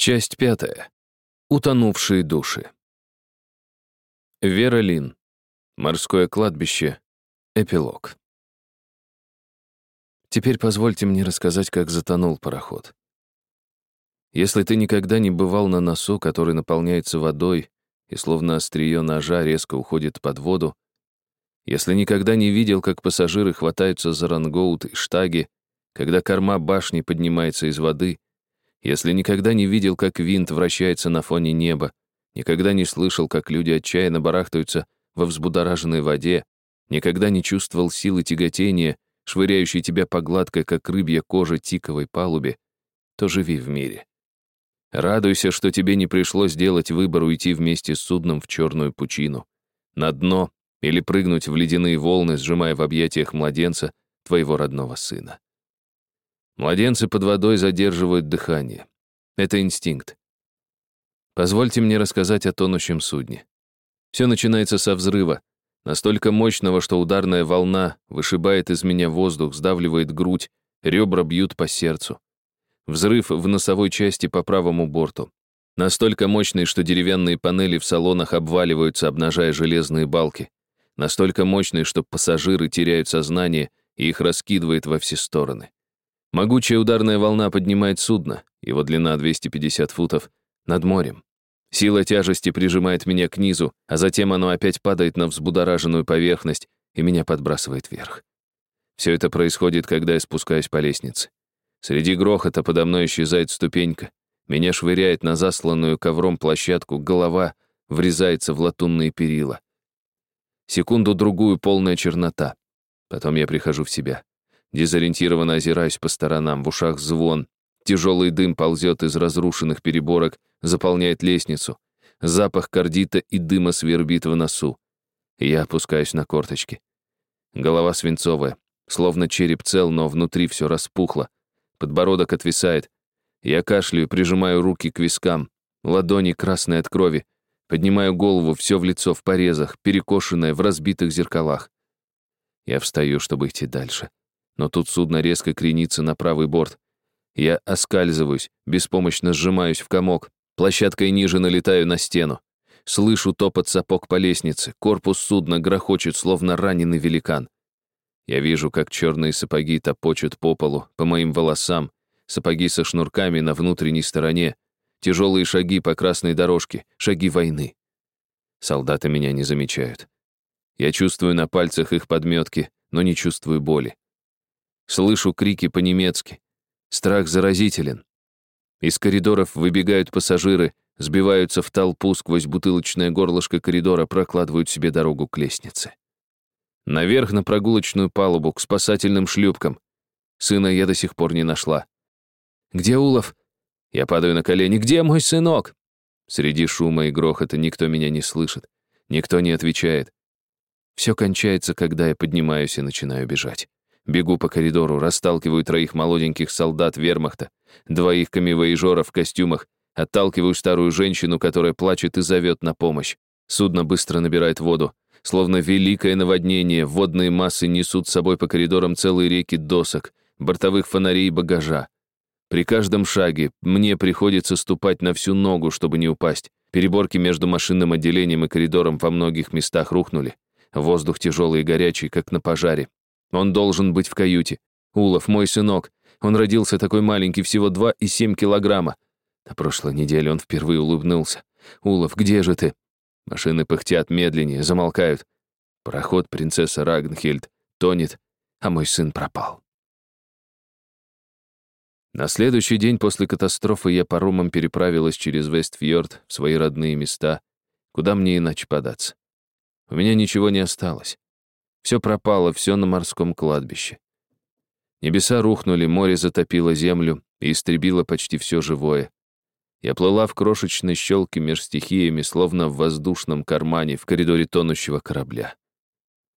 Часть пятая. Утонувшие души. Вера Лин. Морское кладбище. Эпилог. Теперь позвольте мне рассказать, как затонул пароход. Если ты никогда не бывал на носу, который наполняется водой и словно острие ножа резко уходит под воду, если никогда не видел, как пассажиры хватаются за рангоут и штаги, когда корма башни поднимается из воды, если никогда не видел, как винт вращается на фоне неба, никогда не слышал, как люди отчаянно барахтаются во взбудораженной воде, никогда не чувствовал силы тяготения, швыряющей тебя по гладкой, как рыбья кожа, тиковой палубе, то живи в мире. Радуйся, что тебе не пришлось делать выбор уйти вместе с судном в черную пучину, на дно или прыгнуть в ледяные волны, сжимая в объятиях младенца твоего родного сына. Младенцы под водой задерживают дыхание. Это инстинкт. Позвольте мне рассказать о тонущем судне. Все начинается со взрыва, настолько мощного, что ударная волна вышибает из меня воздух, сдавливает грудь, ребра бьют по сердцу. Взрыв в носовой части по правому борту. Настолько мощный, что деревянные панели в салонах обваливаются, обнажая железные балки. Настолько мощный, что пассажиры теряют сознание и их раскидывает во все стороны. Могучая ударная волна поднимает судно, его длина 250 футов, над морем. Сила тяжести прижимает меня к низу, а затем оно опять падает на взбудораженную поверхность и меня подбрасывает вверх. Все это происходит, когда я спускаюсь по лестнице. Среди грохота подо мной исчезает ступенька. Меня швыряет на засланную ковром площадку, голова врезается в латунные перила. Секунду-другую полная чернота. Потом я прихожу в себя. Дезориентированно озираюсь по сторонам, в ушах звон. Тяжелый дым ползет из разрушенных переборок, заполняет лестницу. Запах кардита и дыма свербит в носу. Я опускаюсь на корточки. Голова свинцовая, словно череп цел, но внутри все распухло. Подбородок отвисает. Я кашляю, прижимаю руки к вискам. Ладони красные от крови. Поднимаю голову, все в лицо в порезах, перекошенное в разбитых зеркалах. Я встаю, чтобы идти дальше но тут судно резко кренится на правый борт. Я оскальзываюсь, беспомощно сжимаюсь в комок, площадкой ниже налетаю на стену. Слышу топот сапог по лестнице, корпус судна грохочет, словно раненый великан. Я вижу, как черные сапоги топочут по полу, по моим волосам, сапоги со шнурками на внутренней стороне, тяжелые шаги по красной дорожке, шаги войны. Солдаты меня не замечают. Я чувствую на пальцах их подметки, но не чувствую боли. Слышу крики по-немецки. Страх заразителен. Из коридоров выбегают пассажиры, сбиваются в толпу сквозь бутылочное горлышко коридора, прокладывают себе дорогу к лестнице. Наверх на прогулочную палубу, к спасательным шлюпкам. Сына я до сих пор не нашла. «Где Улов?» Я падаю на колени. «Где мой сынок?» Среди шума и грохота никто меня не слышит. Никто не отвечает. Все кончается, когда я поднимаюсь и начинаю бежать. Бегу по коридору, расталкиваю троих молоденьких солдат вермахта, двоих камевоежоров в костюмах, отталкиваю старую женщину, которая плачет и зовет на помощь. Судно быстро набирает воду. Словно великое наводнение, водные массы несут с собой по коридорам целые реки досок, бортовых фонарей и багажа. При каждом шаге мне приходится ступать на всю ногу, чтобы не упасть. Переборки между машинным отделением и коридором во многих местах рухнули. Воздух тяжелый и горячий, как на пожаре. Он должен быть в каюте. Улов, мой сынок. Он родился такой маленький, всего 2,7 килограмма. На прошлой неделе он впервые улыбнулся. «Улов, где же ты?» Машины пыхтят медленнее, замолкают. Пароход принцесса Рагнхельд тонет, а мой сын пропал. На следующий день после катастрофы я паромом переправилась через Вестфьорд в свои родные места, куда мне иначе податься. У меня ничего не осталось. Все пропало, все на морском кладбище. Небеса рухнули, море затопило землю и истребило почти все живое. Я плыла в крошечной щелке меж стихиями, словно в воздушном кармане в коридоре тонущего корабля.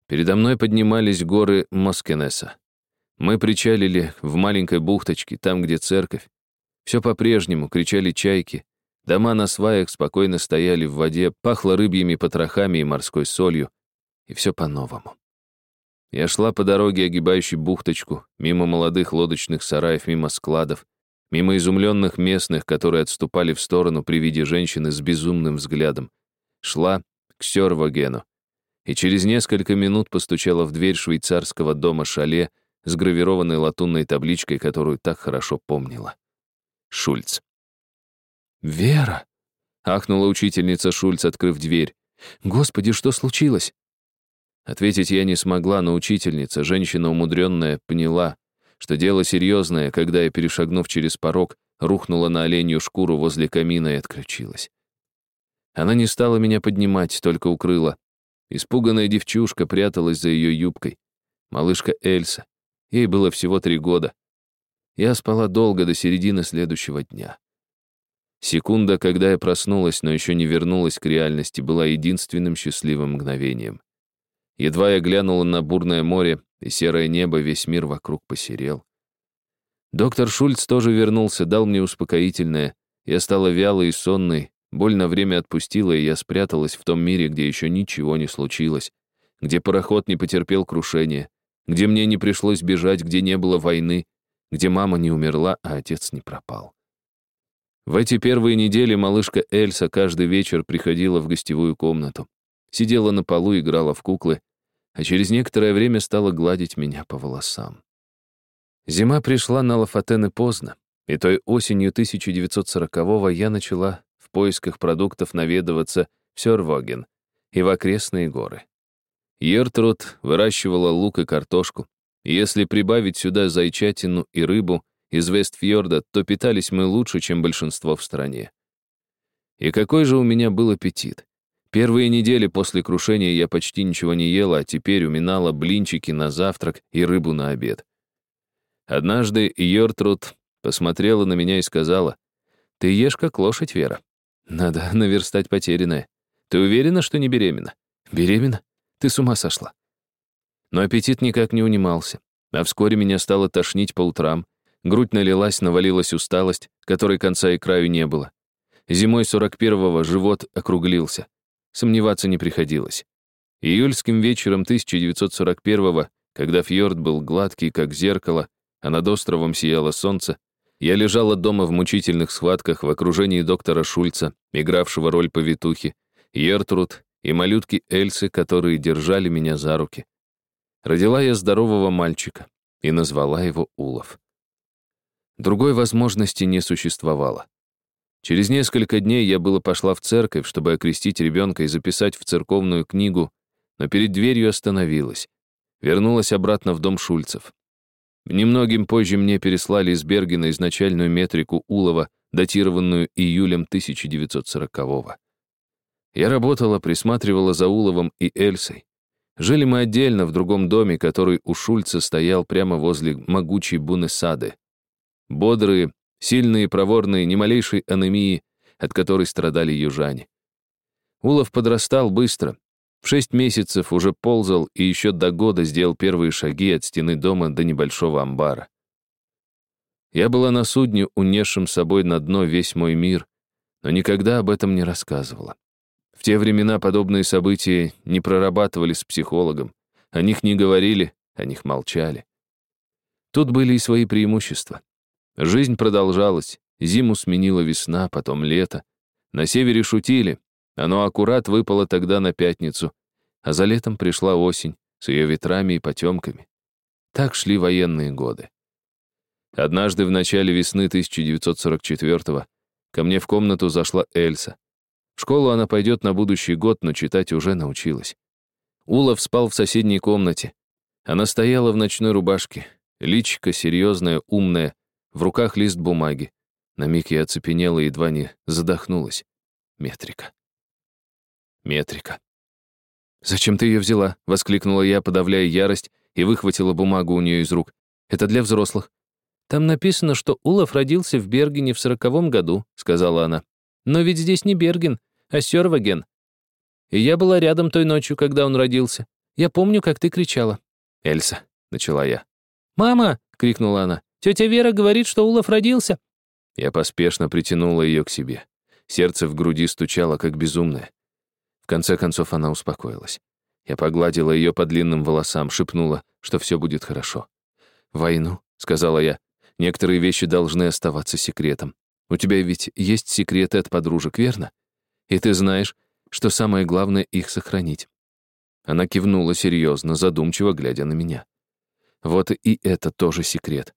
Передо мной поднимались горы Москенеса. Мы причалили в маленькой бухточке, там, где церковь. Все по-прежнему, кричали чайки. Дома на сваях спокойно стояли в воде, пахло рыбьими потрохами и морской солью. И все по-новому. Я шла по дороге, огибающей бухточку, мимо молодых лодочных сараев, мимо складов. мимо изумленных местных, которые отступали в сторону при виде женщины с безумным взглядом, шла к Сёрвагену и через несколько минут постучала в дверь швейцарского дома «Шале» с гравированной латунной табличкой, которую так хорошо помнила. Шульц. «Вера!» — ахнула учительница Шульц, открыв дверь. «Господи, что случилось?» Ответить я не смогла, но учительница, женщина умудренная, поняла, что дело серьезное, когда я, перешагнув через порог, рухнула на оленью шкуру возле камина и отключилась. Она не стала меня поднимать, только укрыла. Испуганная девчушка пряталась за ее юбкой. Малышка Эльса. Ей было всего три года. Я спала долго, до середины следующего дня. Секунда, когда я проснулась, но еще не вернулась к реальности, была единственным счастливым мгновением. Едва я глянула на бурное море и серое небо, весь мир вокруг посерел. Доктор Шульц тоже вернулся, дал мне успокоительное. Я стала вялой и сонной, боль на время отпустила, и я спряталась в том мире, где еще ничего не случилось, где пароход не потерпел крушения, где мне не пришлось бежать, где не было войны, где мама не умерла, а отец не пропал. В эти первые недели малышка Эльса каждый вечер приходила в гостевую комнату, сидела на полу, играла в куклы, а через некоторое время стала гладить меня по волосам. Зима пришла на Лафатены поздно, и той осенью 1940-го я начала в поисках продуктов наведываться в Сёрвоген и в окрестные горы. Ертруд выращивала лук и картошку. Если прибавить сюда зайчатину и рыбу, из Вестфьорда, то питались мы лучше, чем большинство в стране. И какой же у меня был аппетит. Первые недели после крушения я почти ничего не ела, а теперь уминала блинчики на завтрак и рыбу на обед. Однажды Йортруд посмотрела на меня и сказала, «Ты ешь как лошадь, Вера. Надо наверстать потерянное. Ты уверена, что не беременна? Беременна? Ты с ума сошла». Но аппетит никак не унимался, а вскоре меня стало тошнить по утрам, Грудь налилась, навалилась усталость, которой конца и краю не было. Зимой 41-го живот округлился. Сомневаться не приходилось. Июльским вечером 1941-го, когда фьорд был гладкий, как зеркало, а над островом сияло солнце, я лежала дома в мучительных схватках в окружении доктора Шульца, игравшего роль повитухи, Ертруд и малютки Эльсы, которые держали меня за руки. Родила я здорового мальчика и назвала его Улов. Другой возможности не существовало. Через несколько дней я было пошла в церковь, чтобы окрестить ребенка и записать в церковную книгу, но перед дверью остановилась. Вернулась обратно в дом Шульцев. Немногим позже мне переслали из Бергена изначальную метрику Улова, датированную июлем 1940-го. Я работала, присматривала за Уловом и Эльсой. Жили мы отдельно в другом доме, который у Шульца стоял прямо возле могучей Бунесады. Бодрые, сильные, проворные, ни малейшей анемии, от которой страдали южане. Улов подрастал быстро. В шесть месяцев уже ползал и еще до года сделал первые шаги от стены дома до небольшого амбара. Я была на судне, унесшем собой на дно весь мой мир, но никогда об этом не рассказывала. В те времена подобные события не прорабатывали с психологом, о них не говорили, о них молчали. Тут были и свои преимущества. Жизнь продолжалась. Зиму сменила весна, потом лето. На севере шутили. Оно аккурат выпало тогда на пятницу. А за летом пришла осень с ее ветрами и потемками. Так шли военные годы. Однажды в начале весны 1944-го ко мне в комнату зашла Эльса. В школу она пойдет на будущий год, но читать уже научилась. Улов спал в соседней комнате. Она стояла в ночной рубашке, личико серьезное, умное, в руках лист бумаги. На миг я оцепенела и едва не задохнулась. Метрика. Метрика. «Зачем ты ее взяла?» — воскликнула я, подавляя ярость, и выхватила бумагу у нее из рук. «Это для взрослых». «Там написано, что Улов родился в Бергене в сороковом году», — сказала она. «Но ведь здесь не Берген, а Сёрваген. И я была рядом той ночью, когда он родился. Я помню, как ты кричала». «Эльса», — начала я. «Мама!» — крикнула она. Тетя Вера говорит, что Улов родился». Я поспешно притянула ее к себе. Сердце в груди стучало, как безумное. В конце концов она успокоилась. Я погладила ее по длинным волосам, шепнула, что все будет хорошо. «Войну», — сказала я. Некоторые вещи должны оставаться секретом. У тебя ведь есть секреты от подружек, верно? И ты знаешь, что самое главное — их сохранить. Она кивнула серьезно, задумчиво глядя на меня. Вот и это тоже секрет.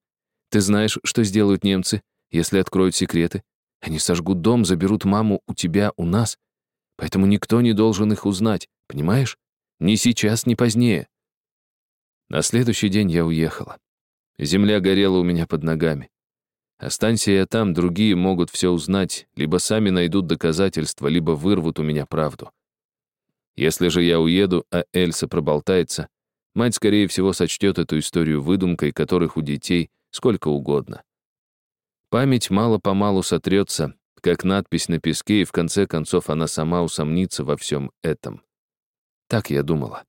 Ты знаешь, что сделают немцы, если откроют секреты? Они сожгут дом, заберут маму у тебя, у нас. Поэтому никто не должен их узнать, понимаешь? Ни сейчас, ни позднее. На следующий день я уехала. Земля горела у меня под ногами. Останься я там, другие могут все узнать, либо сами найдут доказательства, либо вырвут у меня правду. Если же я уеду, а Эльса проболтается, мать, скорее всего, сочтет эту историю выдумкой, которых у детей сколько угодно. Память мало-помалу сотрется, как надпись на песке, и в конце концов она сама усомнится во всем этом. Так я думала.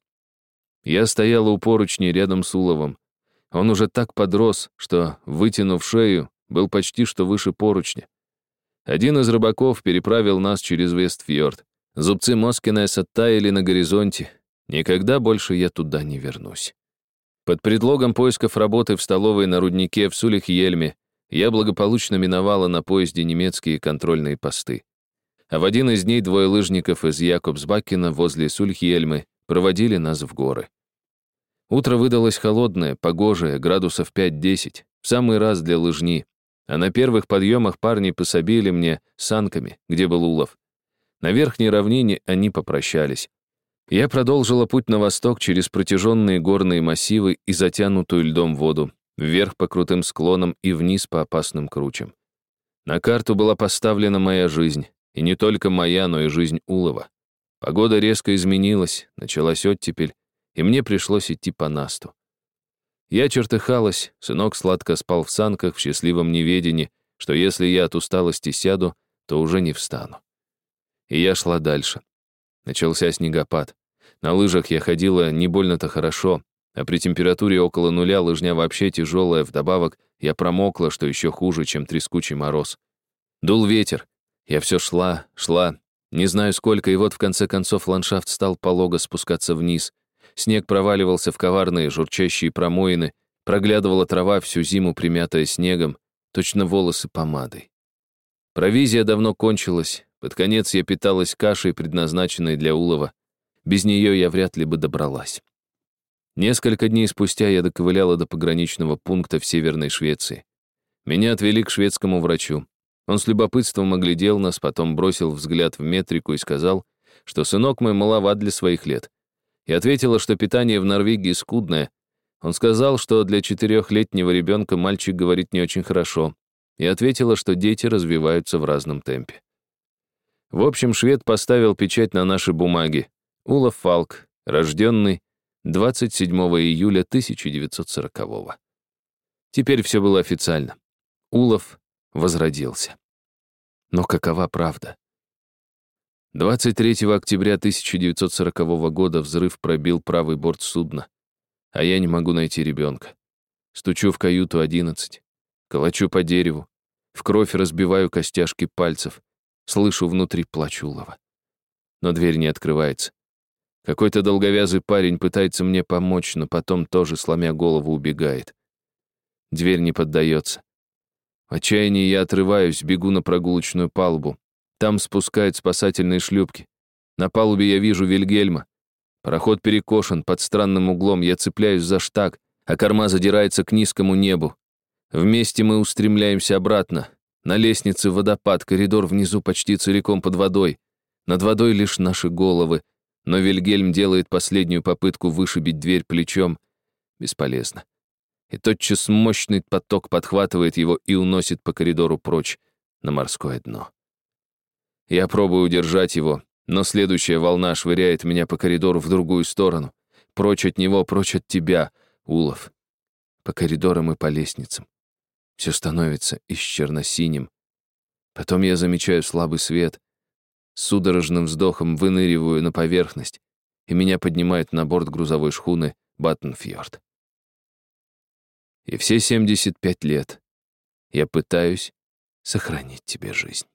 Я стояла у поручни рядом с Уловом. Он уже так подрос, что, вытянув шею, был почти что выше поручня. Один из рыбаков переправил нас через Вестфьорд. Зубцы Москинеса таяли на горизонте. Никогда больше я туда не вернусь. Под предлогом поисков работы в столовой на руднике в Сулихьельме я благополучно миновала на поезде немецкие контрольные посты. А в один из дней двое лыжников из Якобсбакена возле Сульхьельмы проводили нас в горы. Утро выдалось холодное, погожее, градусов 5-10, в самый раз для лыжни. А на первых подъемах парни пособили мне санками, где был улов. На верхней равнине они попрощались. Я продолжила путь на восток через протяженные горные массивы и затянутую льдом воду, вверх по крутым склонам и вниз по опасным кручам. На карту была поставлена моя жизнь, и не только моя, но и жизнь Улова. Погода резко изменилась, началась оттепель, и мне пришлось идти по насту. Я чертыхалась, сынок сладко спал в санках в счастливом неведении, что если я от усталости сяду, то уже не встану. И я шла дальше. Начался снегопад. На лыжах я ходила не больно-то хорошо, а при температуре около нуля лыжня вообще тяжелая, вдобавок я промокла, что еще хуже, чем трескучий мороз. Дул ветер. Я все шла, шла, не знаю сколько, и вот в конце концов ландшафт стал полого спускаться вниз. Снег проваливался в коварные журчащие промоины, проглядывала трава всю зиму, примятая снегом, точно волосы помадой. Провизия давно кончилась, под конец я питалась кашей, предназначенной для улова. Без нее я вряд ли бы добралась. Несколько дней спустя я доковыляла до пограничного пункта в Северной Швеции. Меня отвели к шведскому врачу. Он с любопытством оглядел нас, потом бросил взгляд в метрику и сказал, что сынок мой маловат для своих лет. И ответила, что питание в Норвегии скудное. Он сказал, что для четырехлетнего ребенка мальчик говорит не очень хорошо. И ответила, что дети развиваются в разном темпе. В общем, швед поставил печать на наши бумаги. Улов Фалк, рожденный 27 июля 1940 -го. Теперь все было официально. Улов возродился. Но какова правда? 23 октября 1940 года взрыв пробил правый борт судна, а я не могу найти ребенка. Стучу в каюту 11, колочу по дереву, в кровь разбиваю костяшки пальцев — Слышу внутри плач Улова. Но дверь не открывается. Какой-то долговязый парень пытается мне помочь, но потом тоже, сломя голову, убегает. Дверь не поддается. В отчаянии я отрываюсь, бегу на прогулочную палубу. Там спускают спасательные шлюпки. На палубе я вижу Вильгельма. Пароход перекошен, под странным углом, я цепляюсь за штаг, а корма задирается к низкому небу. Вместе мы устремляемся обратно, на лестнице водопад, коридор внизу почти целиком под водой. Над водой лишь наши головы. Но Вильгельм делает последнюю попытку вышибить дверь плечом. Бесполезно. И тотчас мощный поток подхватывает его и уносит по коридору прочь, на морское дно. Я пробую удержать его, но следующая волна швыряет меня по коридору в другую сторону. Прочь от него, прочь от тебя, Улов. По коридорам и по лестницам. Все становится исчерно-синим. Потом я замечаю слабый свет, с судорожным вздохом выныриваю на поверхность, и меня поднимают на борт грузовой шхуны Баттенфьорд. И все 75 лет я пытаюсь сохранить тебе жизнь.